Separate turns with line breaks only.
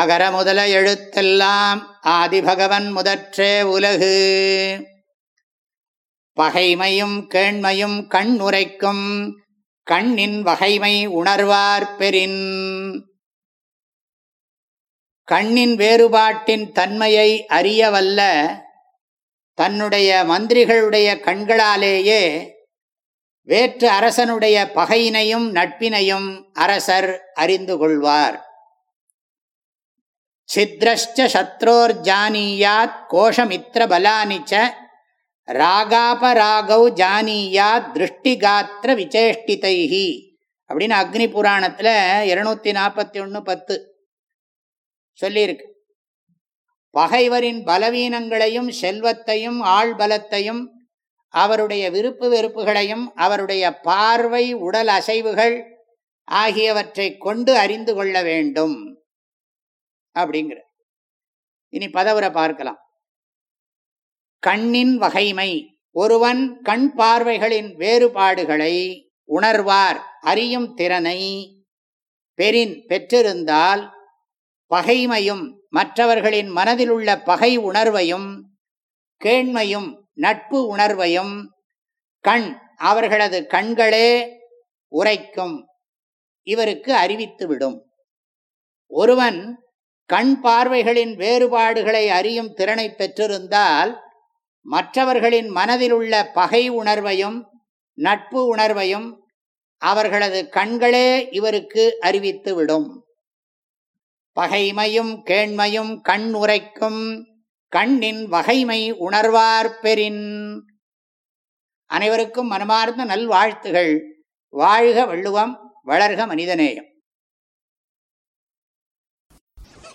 அகர முதல எழுத்தெல்லாம் ஆதிபகவன் முதற்றே உலகு பகைமையும் கேண்மையும் கண் உரைக்கும் கண்ணின் வகைமை உணர்வார் பெரின் கண்ணின் வேறுபாட்டின் தன்மையை அறியவல்ல தன்னுடைய மந்திரிகளுடைய கண்களாலேயே வேற்று அரசனுடைய பகையினையும் நட்பினையும் அரசர் அறிந்து கொள்வார் சித்ரஷ்ட கோஷமித்ர கோஷமித்திரபலானி ச ராகாபராகௌ ஜானீயாத் திருஷ்டிகாத்திர விசேஷ்டிதைஹி அப்படின்னு அக்னி புராணத்தில் இருநூத்தி நாற்பத்தி ஒன்று பத்து சொல்லியிருக்கு பகைவரின் பலவீனங்களையும் செல்வத்தையும் ஆள் பலத்தையும் அவருடைய விருப்பு வெறுப்புகளையும் அவருடைய பார்வை உடல் அசைவுகள் ஆகியவற்றை கொண்டு அறிந்து கொள்ள வேண்டும் அப்படிங்கிற இனி பதவரை பார்க்கலாம் கண்ணின் வகைமை ஒருவன் கண் பார்வைகளின் வேறுபாடுகளை உணர்வார் அறியும் திறனை பெரின் பெற்றிருந்தால் பகைமையும் மற்றவர்களின் மனதில் உள்ள பகை உணர்வையும் கேண்மையும் நட்பு உணர்வையும் கண் அவர்களது கண்களே உரைக்கும் இவருக்கு அறிவித்துவிடும் ஒருவன் கண் பார்வைகளின் வேறுபாடுகளை அறியும் திறனை பெற்றிருந்தால் மற்றவர்களின் மனதில் உள்ள பகை உணர்வையும் நட்பு உணர்வையும் அவர்களது கண்களே இவருக்கு அறிவித்துவிடும் பகைமையும் கேண்மையும் கண் உரைக்கும் கண்ணின் வகைமை உணர்வார் பெறின் அனைவருக்கும் மனமார்ந்த நல்வாழ்த்துகள் வாழ்க வள்ளுவம் வளர்க மனிதநேயம்